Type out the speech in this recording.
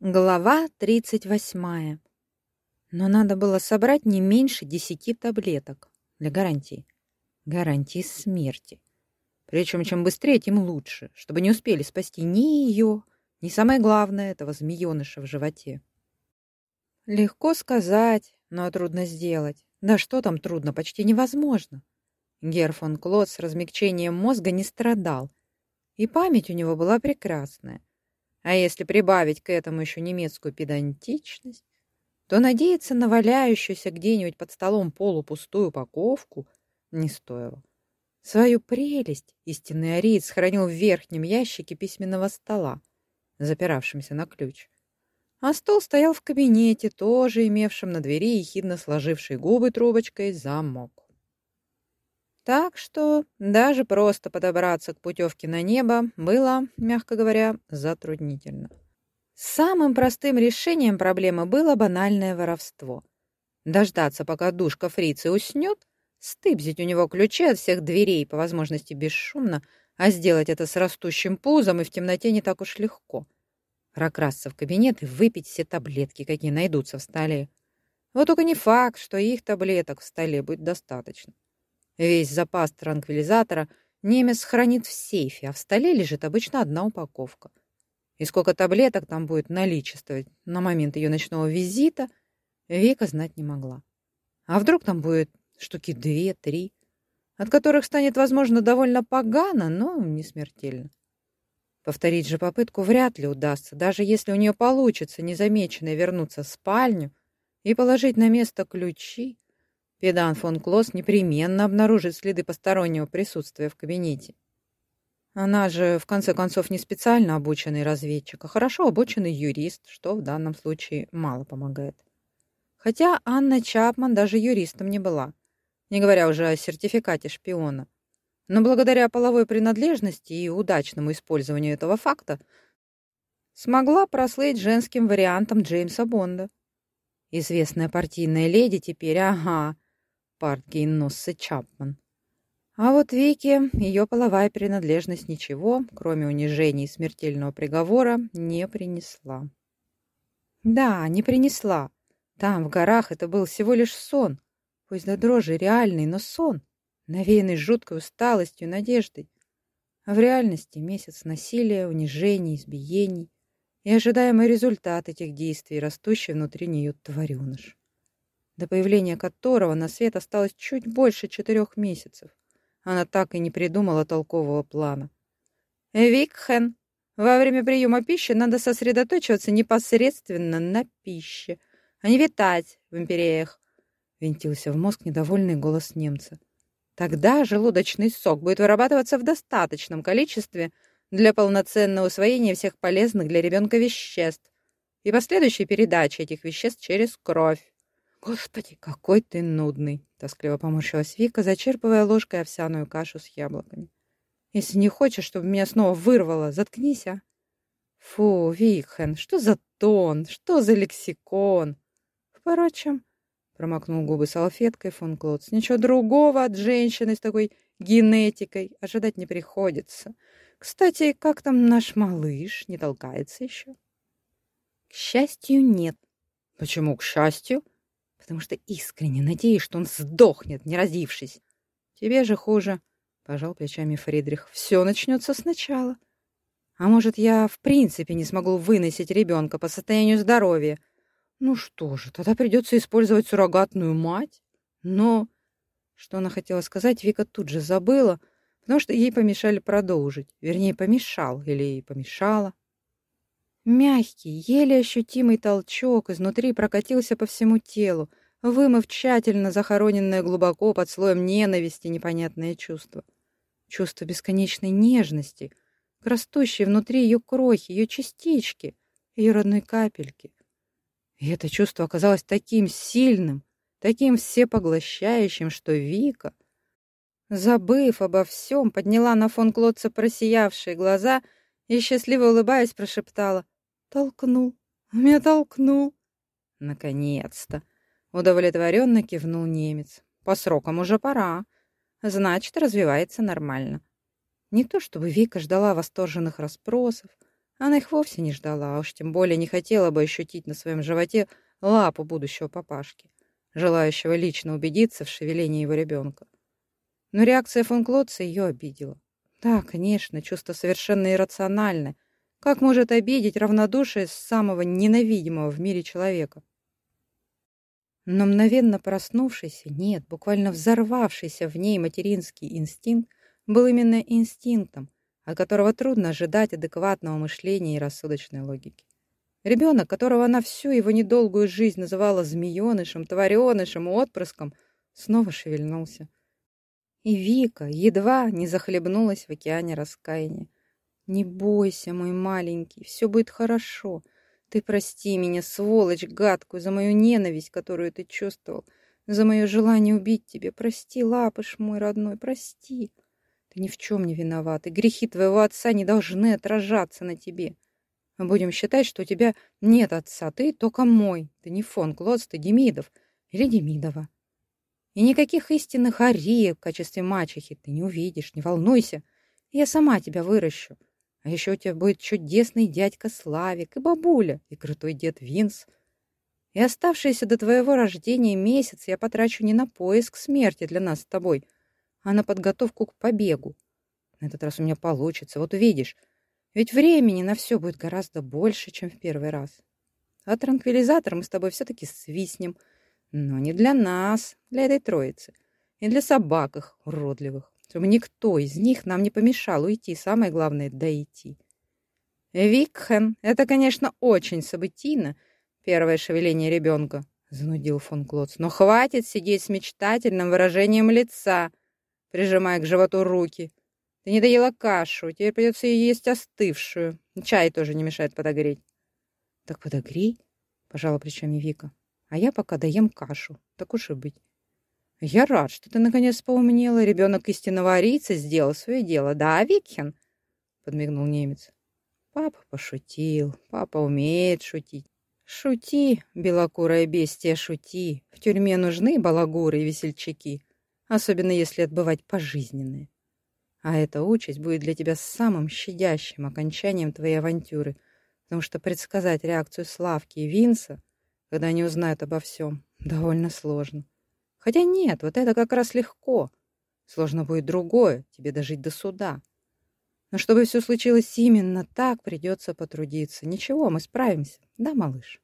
Глава 38. Но надо было собрать не меньше десяти таблеток для гарантии. Гарантии смерти. Причем чем быстрее, тем лучше, чтобы не успели спасти ни ее, ни самое главное, этого змееныша в животе. Легко сказать, но трудно сделать. Да что там трудно, почти невозможно. Гер фон Клод с размягчением мозга не страдал, и память у него была прекрасная. А если прибавить к этому еще немецкую педантичность, то надеяться на валяющуюся где-нибудь под столом полупустую упаковку не стоило. Свою прелесть истинный ариец хранил в верхнем ящике письменного стола, запиравшемся на ключ. А стол стоял в кабинете, тоже имевшем на двери ехидно сложивший губы трубочкой замок. Так что даже просто подобраться к путевке на небо было, мягко говоря, затруднительно. Самым простым решением проблемы было банальное воровство. Дождаться, пока душка фрицы уснет, стыбзить у него ключи от всех дверей, по возможности бесшумно, а сделать это с растущим пузом и в темноте не так уж легко. Прокрасться в кабинет и выпить все таблетки, какие найдутся в столе. Вот только не факт, что их таблеток в столе будет достаточно. Весь запас транквилизатора немец хранит в сейфе, а в столе лежит обычно одна упаковка. И сколько таблеток там будет наличествовать на момент ее ночного визита, Вика знать не могла. А вдруг там будет штуки две-три, от которых станет, возможно, довольно погано, но не смертельно. Повторить же попытку вряд ли удастся, даже если у нее получится незамеченно вернуться в спальню и положить на место ключи, Педан фон Клосс непременно обнаружит следы постороннего присутствия в кабинете. Она же, в конце концов, не специально обученный разведчик, а хорошо обученный юрист, что в данном случае мало помогает. Хотя Анна Чапман даже юристом не была, не говоря уже о сертификате шпиона. Но благодаря половой принадлежности и удачному использованию этого факта смогла прослыть женским вариантом Джеймса Бонда. Известная партийная леди теперь, ага, Партги Носсы Чапман. А вот Вике ее половая принадлежность ничего, кроме унижения и смертельного приговора, не принесла. Да, не принесла. Там, в горах, это был всего лишь сон. Пусть до дрожи реальный, но сон, навеянный жуткой усталостью и надеждой. А в реальности месяц насилия, унижений, избиений и ожидаемый результат этих действий, растущий внутри нее твареныш до появления которого на свет осталось чуть больше четырех месяцев. Она так и не придумала толкового плана. «Викхен, во время приема пищи надо сосредоточиваться непосредственно на пище, а не витать в империях», — винтился в мозг недовольный голос немца. «Тогда желудочный сок будет вырабатываться в достаточном количестве для полноценного усвоения всех полезных для ребенка веществ и последующей передачи этих веществ через кровь. «Господи, какой ты нудный!» — тоскливо поморщилась Вика, зачерпывая ложкой овсяную кашу с яблоками. «Если не хочешь, чтобы меня снова вырвало, заткнись, а!» «Фу, Викхен, что за тон, что за лексикон!» «Впрочем...» — промокнул губы салфеткой фон Клотс. «Ничего другого от женщины с такой генетикой ожидать не приходится. Кстати, как там наш малыш? Не толкается еще?» «К счастью, нет». «Почему к счастью?» Потому что искренне надеюсь, что он сдохнет, не родившись. Тебе же хуже, — пожал плечами Фридрих. Все начнется сначала. А может, я в принципе не смогу выносить ребенка по состоянию здоровья? Ну что же, тогда придется использовать суррогатную мать. Но... Что она хотела сказать, Вика тут же забыла, потому что ей помешали продолжить. Вернее, помешал или помешала. Мягкий, еле ощутимый толчок изнутри прокатился по всему телу, вымыв тщательно захороненное глубоко под слоем ненависти непонятное чувство. Чувство бесконечной нежности, растущей внутри ее крохи, ее частички, ее родной капельки. И это чувство оказалось таким сильным, таким всепоглощающим, что Вика, забыв обо всем, подняла на фон Клодца просиявшие глаза и, счастливо улыбаясь, прошептала Толкнул. Меня толкнул. Наконец-то. Удовлетворенно кивнул немец. По срокам уже пора. Значит, развивается нормально. Не то чтобы Вика ждала восторженных расспросов, Она их вовсе не ждала, а уж тем более не хотела бы ощутить на своем животе лапу будущего папашки, желающего лично убедиться в шевелении его ребенка. Но реакция фон Клотца ее обидела. Да, конечно, чувство совершенно иррациональное. Как может обидеть равнодушие самого ненавидимого в мире человека? Но мгновенно проснувшийся, нет, буквально взорвавшийся в ней материнский инстинкт был именно инстинктом, от которого трудно ожидать адекватного мышления и рассудочной логики. Ребенок, которого она всю его недолгую жизнь называла змеенышем, тваренышем, отпрыском, снова шевельнулся. И Вика едва не захлебнулась в океане раскаяния. «Не бойся, мой маленький, все будет хорошо. Ты прости меня, сволочь гадкую, за мою ненависть, которую ты чувствовал, за мое желание убить тебя. Прости, лапыш мой родной, прости. Ты ни в чем не виноват, и грехи твоего отца не должны отражаться на тебе. Мы будем считать, что у тебя нет отца, ты только мой. Ты не фон Клодс, ты Демидов или Демидова. И никаких истинных ариев в качестве мачехи ты не увидишь, не волнуйся. Я сама тебя выращу. А еще у тебя будет чудесный дядька Славик и бабуля, и крутой дед Винс. И оставшиеся до твоего рождения месяц я потрачу не на поиск смерти для нас с тобой, а на подготовку к побегу. На этот раз у меня получится, вот увидишь. Ведь времени на все будет гораздо больше, чем в первый раз. А транквилизатор мы с тобой все-таки свистнем. Но не для нас, для этой троицы. И для собак их уродливых чтобы никто из них нам не помешал уйти, самое главное — дойти. «Викхен, это, конечно, очень событийно, первое шевеление ребенка», — занудил фон Клотц. «Но хватит сидеть с мечтательным выражением лица, прижимая к животу руки. Ты не доела кашу, теперь придется есть остывшую. Чай тоже не мешает подогреть». «Так подогрей», — пожала плечами Вика. «А я пока доем кашу, так уж и быть». «Я рад, что ты наконец поумнела. Ребенок истинного арийца сделал свое дело. Да, Викхен?» — подмигнул немец. Папа пошутил. Папа умеет шутить. Шути, белокурая бестия, шути. В тюрьме нужны балагуры и весельчаки, особенно если отбывать пожизненные. А эта участь будет для тебя самым щадящим окончанием твоей авантюры, потому что предсказать реакцию Славки и Винса, когда они узнают обо всем, довольно сложно. Хотя нет, вот это как раз легко. Сложно будет другое, тебе дожить до суда. Но чтобы все случилось именно так, придется потрудиться. Ничего, мы справимся. Да, малыш?